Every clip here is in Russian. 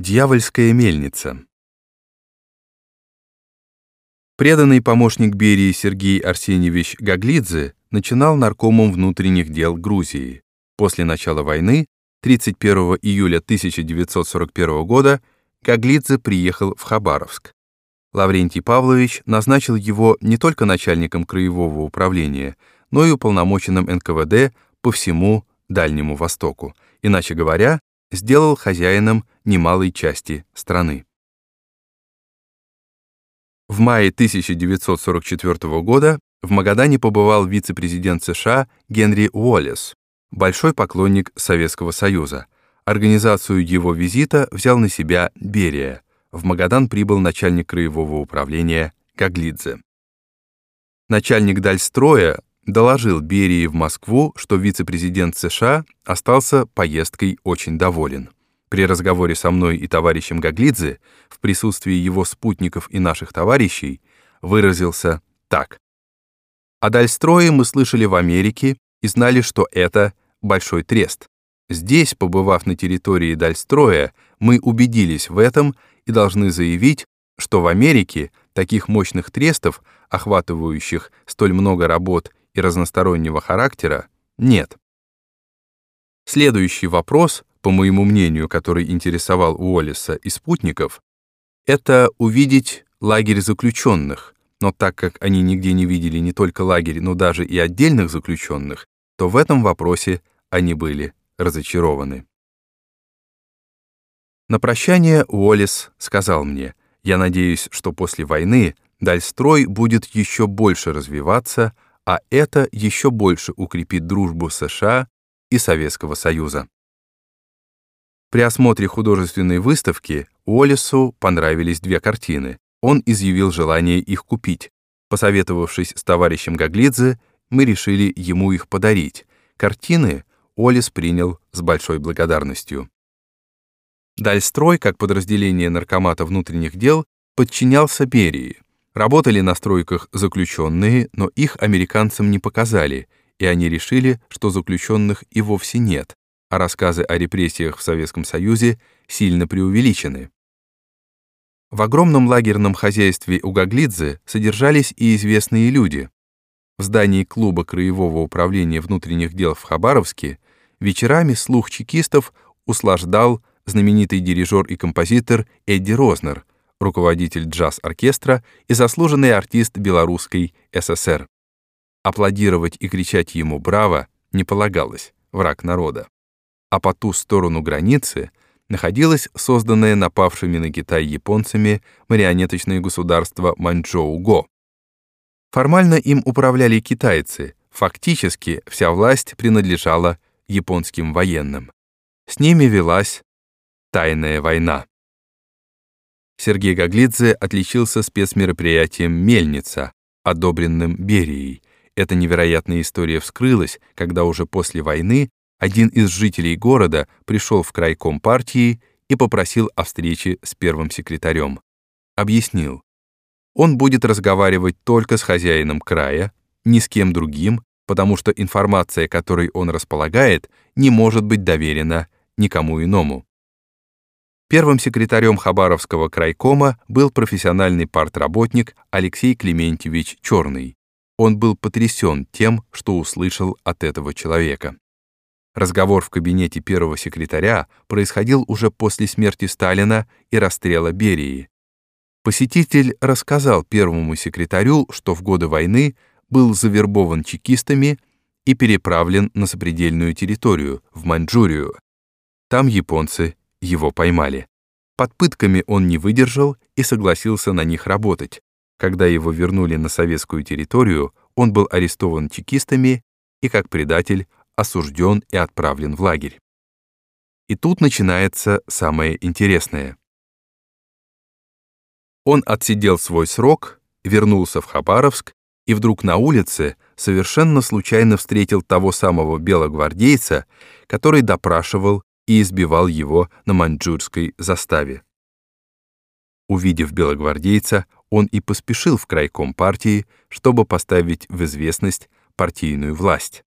Дьявольская мельница. Преданный помощник Берии Сергей Арсеньевич Гаглидзе начинал наркомом внутренних дел Грузии. После начала войны, 31 июля 1941 года, Гаглидзе приехал в Хабаровск. Лаврентий Павлович назначил его не только начальником краевого управления, но и уполномоченным НКВД по всему Дальнему Востоку, иначе говоря, сделал хозяином немалой части страны. В мае 1944 года в Магадане побывал вице-президент США Генри Уоллес, большой поклонник Советского Союза. Организацию его визита взял на себя Берия. В Магадан прибыл начальник краевого управления Гаглидзе. Начальник Дальстроя доложил Берии в Москву, что вице-президент США остался поездкой очень доволен. При разговоре со мной и товарищем Гаглидзе, в присутствии его спутников и наших товарищей, выразился так. О Дальстрое мы слышали в Америке и знали, что это большой трест. Здесь, побывав на территории Дальстроя, мы убедились в этом и должны заявить, что в Америке таких мощных трестов, охватывающих столь много работ и разностороннего характера, нет. Следующий вопрос, по моему мнению, который интересовал Уоллеса и спутников, это увидеть лагерь заключенных, но так как они нигде не видели не только лагерь, но даже и отдельных заключенных, то в этом вопросе они были разочарованы. На прощание Уоллес сказал мне, я надеюсь, что после войны Дальстрой будет еще больше развиваться, а это еще больше укрепит дружбу США и Советского Союза. При осмотре художественной выставки Уоллесу понравились две картины. Он изъявил желание их купить. Посоветовавшись с товарищем Гаглидзе, мы решили ему их подарить. Картины Уоллес принял с большой благодарностью. Дальстрой, как подразделение Наркомата внутренних дел, подчинялся Берии. Работали на стройках заключенные, но их американцам не показали, и они решили, что заключенных и вовсе нет, а рассказы о репрессиях в Советском Союзе сильно преувеличены. В огромном лагерном хозяйстве у Гаглидзе содержались и известные люди. В здании клуба Краевого управления внутренних дел в Хабаровске вечерами слух чекистов услаждал знаменитый дирижер и композитор Эдди Рознер, руководитель джаз-оркестра и заслуженный артист Белорусской ССР. Аплодировать и кричать ему «Браво!» не полагалось, враг народа а по ту сторону границы находилось созданное напавшими на Китай японцами марионеточное государство Маньчжоу-Го. Формально им управляли китайцы, фактически вся власть принадлежала японским военным. С ними велась тайная война. Сергей Гаглидзе отличился спецмероприятием «Мельница», одобренным Берией. Эта невероятная история вскрылась, когда уже после войны один из жителей города пришел в крайком партии и попросил о встрече с первым секретарем. Объяснил, он будет разговаривать только с хозяином края, ни с кем другим, потому что информация, которой он располагает, не может быть доверена никому иному. Первым секретарем Хабаровского крайкома был профессиональный партработник Алексей Клементьевич Черный. Он был потрясен тем, что услышал от этого человека. Разговор в кабинете первого секретаря происходил уже после смерти Сталина и расстрела Берии. Посетитель рассказал первому секретарю, что в годы войны был завербован чекистами и переправлен на сопредельную территорию, в Маньчжурию. Там японцы его поймали. Под пытками он не выдержал и согласился на них работать. Когда его вернули на советскую территорию, он был арестован чекистами и как предатель осужден и отправлен в лагерь. И тут начинается самое интересное. Он отсидел свой срок, вернулся в Хабаровск и вдруг на улице совершенно случайно встретил того самого белогвардейца, который допрашивал и избивал его на маньчжурской заставе. Увидев белогвардейца, он и поспешил в крайком партии, чтобы поставить в известность партийную власть.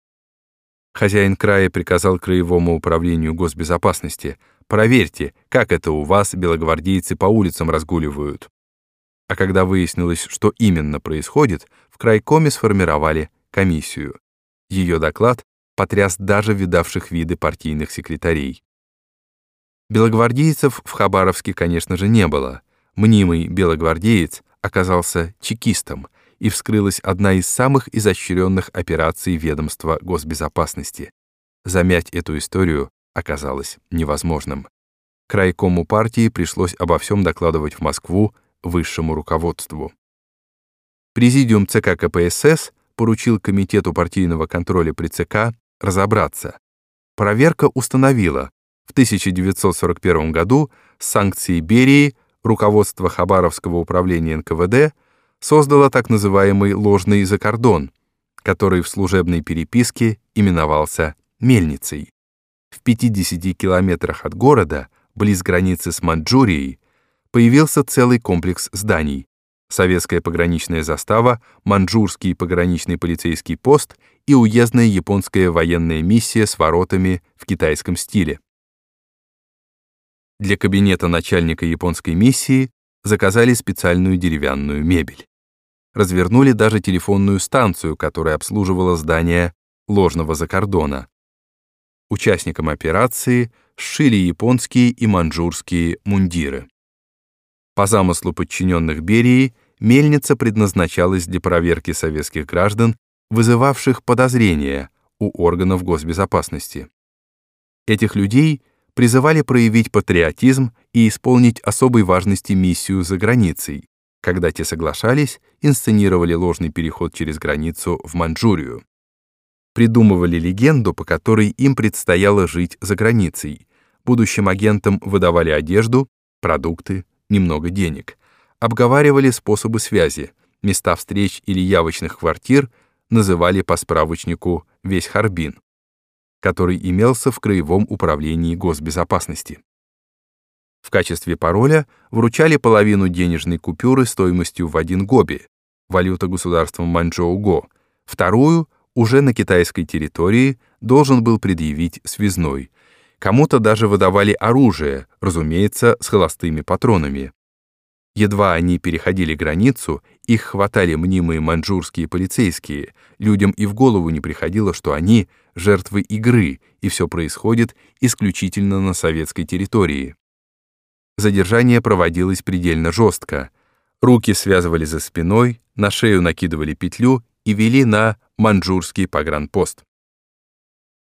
Хозяин края приказал Краевому управлению госбезопасности проверьте, как это у вас белогвардейцы по улицам разгуливают. А когда выяснилось, что именно происходит, в крайкоме сформировали комиссию. Ее доклад потряс даже видавших виды партийных секретарей. Белогвардейцев в Хабаровске, конечно же, не было. Мнимый белогвардеец оказался чекистом, и вскрылась одна из самых изощренных операций ведомства госбезопасности. Замять эту историю оказалось невозможным. Крайкому партии пришлось обо всем докладывать в Москву высшему руководству. Президиум ЦК КПСС поручил Комитету партийного контроля при ЦК разобраться. Проверка установила, в 1941 году с санкцией Берии руководство Хабаровского управления НКВД создало так называемый ложный закордон, который в служебной переписке именовался «мельницей». В 50 километрах от города, близ границы с Маньчжурией, появился целый комплекс зданий. Советская пограничная застава, Маньчжурский пограничный полицейский пост и уездная японская военная миссия с воротами в китайском стиле. Для кабинета начальника японской миссии заказали специальную деревянную мебель. Развернули даже телефонную станцию, которая обслуживала здание ложного закордона. Участникам операции сшили японские и маньчжурские мундиры. По замыслу подчиненных Берии, мельница предназначалась для проверки советских граждан, вызывавших подозрения у органов госбезопасности. Этих людей призывали проявить патриотизм и исполнить особой важности миссию за границей. Когда те соглашались, инсценировали ложный переход через границу в Маньчжурию придумывали легенду, по которой им предстояло жить за границей. Будущим агентам выдавали одежду, продукты, немного денег. Обговаривали способы связи, места встреч или явочных квартир называли по справочнику «Весь Харбин», который имелся в Краевом управлении госбезопасности. В качестве пароля вручали половину денежной купюры стоимостью в один гоби, валюта государства Маньчжоу-Го, вторую — уже на китайской территории должен был предъявить связной. Кому-то даже выдавали оружие, разумеется, с холостыми патронами. Едва они переходили границу, их хватали мнимые маньчжурские полицейские. Людям и в голову не приходило, что они — жертвы игры, и все происходит исключительно на советской территории. Задержание проводилось предельно жестко. Руки связывали за спиной, на шею накидывали петлю и вели на маньчжурский погранпост.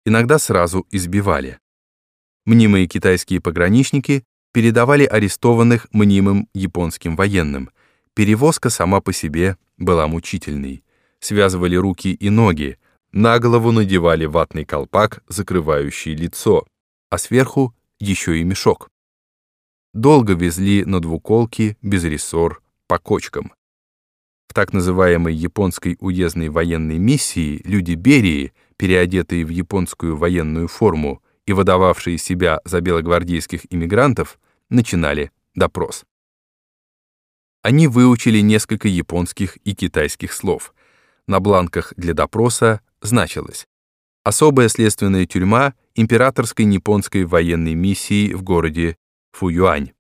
Иногда сразу избивали. Мнимые китайские пограничники передавали арестованных мнимым японским военным. Перевозка сама по себе была мучительной. Связывали руки и ноги, на голову надевали ватный колпак, закрывающий лицо, а сверху еще и мешок. Долго везли на двуколке без рессор по кочкам. В так называемой японской уездной военной миссии люди Берии, переодетые в японскую военную форму и выдававшие себя за белогвардейских иммигрантов, начинали допрос. Они выучили несколько японских и китайских слов. На бланках для допроса значилось «Особая следственная тюрьма императорской японской военной миссии в городе Фуюань».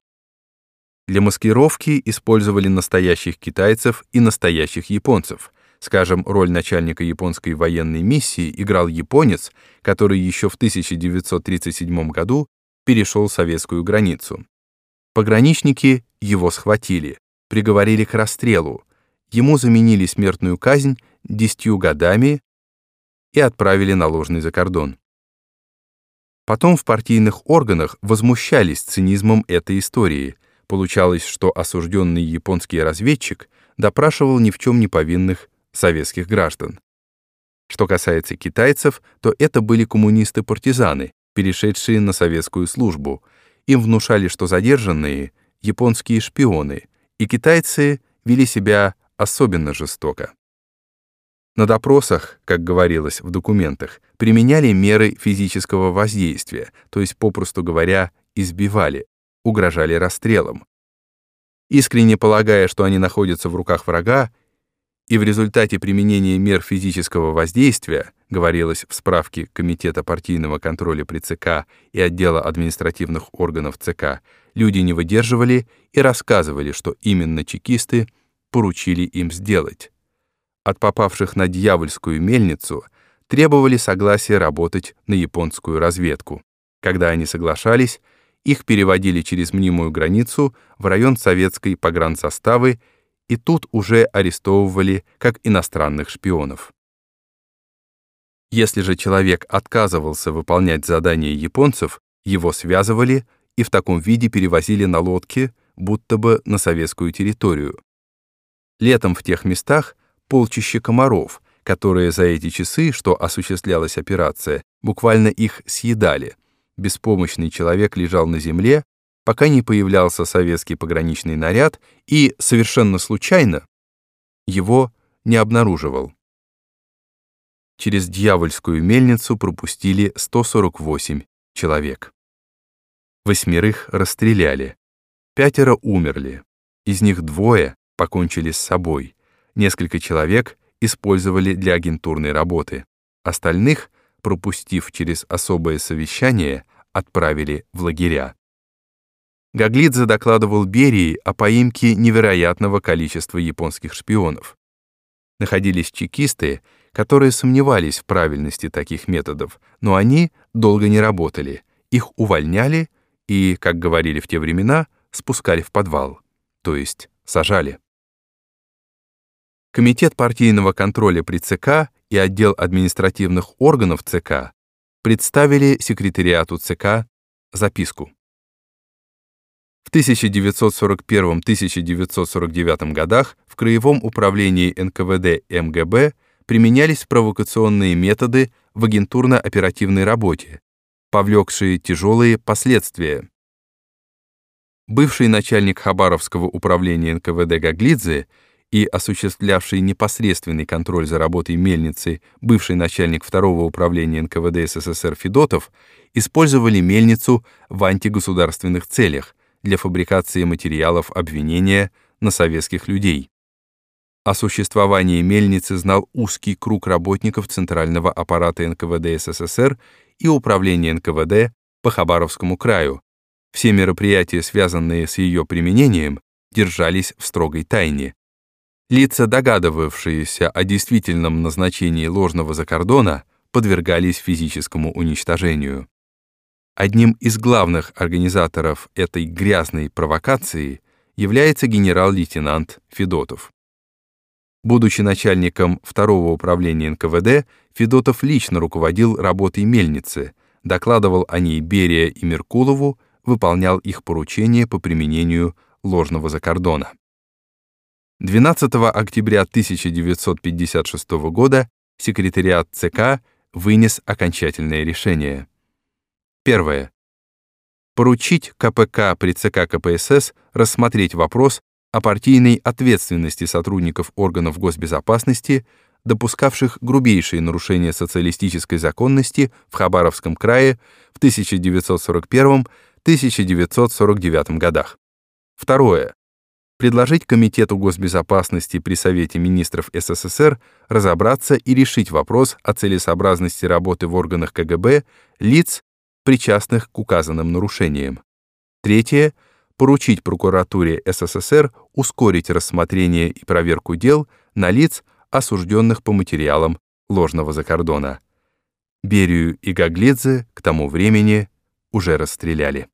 Для маскировки использовали настоящих китайцев и настоящих японцев. Скажем, роль начальника японской военной миссии играл японец, который еще в 1937 году перешел советскую границу. Пограничники его схватили, приговорили к расстрелу, ему заменили смертную казнь десятью годами и отправили на ложный закордон. Потом в партийных органах возмущались цинизмом этой истории – Получалось, что осужденный японский разведчик допрашивал ни в чем не повинных советских граждан. Что касается китайцев, то это были коммунисты-партизаны, перешедшие на советскую службу. Им внушали, что задержанные — японские шпионы, и китайцы вели себя особенно жестоко. На допросах, как говорилось в документах, применяли меры физического воздействия, то есть, попросту говоря, избивали, угрожали расстрелом. Искренне полагая, что они находятся в руках врага, и в результате применения мер физического воздействия, говорилось в справке Комитета партийного контроля при ЦК и отдела административных органов ЦК, люди не выдерживали и рассказывали, что именно чекисты поручили им сделать. От попавших на дьявольскую мельницу требовали согласия работать на японскую разведку. Когда они соглашались, их переводили через мнимую границу в район советской погранзаставы и тут уже арестовывали как иностранных шпионов. Если же человек отказывался выполнять задания японцев, его связывали и в таком виде перевозили на лодке, будто бы на советскую территорию. Летом в тех местах полчища комаров, которые за эти часы, что осуществлялась операция, буквально их съедали. Беспомощный человек лежал на земле, пока не появлялся советский пограничный наряд и, совершенно случайно, его не обнаруживал. Через дьявольскую мельницу пропустили 148 человек. Восьмерых расстреляли, пятеро умерли, из них двое покончили с собой, несколько человек использовали для агентурной работы, остальных, пропустив через особое совещание, отправили в лагеря. Гаглидзе докладывал Берии о поимке невероятного количества японских шпионов. Находились чекисты, которые сомневались в правильности таких методов, но они долго не работали, их увольняли и, как говорили в те времена, спускали в подвал, то есть сажали. Комитет партийного контроля при ЦК и отдел административных органов ЦК представили секретариату ЦК записку. В 1941-1949 годах в Краевом управлении НКВД МГБ применялись провокационные методы в агентурно-оперативной работе, повлекшие тяжелые последствия. Бывший начальник Хабаровского управления НКВД Гаглидзе и осуществлявший непосредственный контроль за работой мельницы бывший начальник второго управления НКВД СССР Федотов использовали мельницу в антигосударственных целях, для фабрикации материалов обвинения на советских людей. О существовании мельницы знал узкий круг работников Центрального аппарата НКВД СССР и Управления НКВД по Хабаровскому краю. Все мероприятия, связанные с ее применением, держались в строгой тайне. Лица, догадывавшиеся о действительном назначении ложного закордона, подвергались физическому уничтожению. Одним из главных организаторов этой грязной провокации является генерал-лейтенант Федотов. Будучи начальником второго управления НКВД, Федотов лично руководил работой мельницы, докладывал о ней Берия и Меркулову, выполнял их поручения по применению ложного закордона. 12 октября 1956 года секретариат ЦК вынес окончательное решение. Первое. Поручить КПК при ЦК КПСС рассмотреть вопрос о партийной ответственности сотрудников органов госбезопасности, допускавших грубейшие нарушения социалистической законности в Хабаровском крае в 1941-1949 годах. Второе. Предложить Комитету госбезопасности при Совете министров СССР разобраться и решить вопрос о целесообразности работы в органах КГБ лиц, причастных к указанным нарушениям. Третье поручить прокуратуре СССР ускорить рассмотрение и проверку дел на лиц, осужденных по материалам ложного закордона. Берию и Гаглидзе к тому времени уже расстреляли.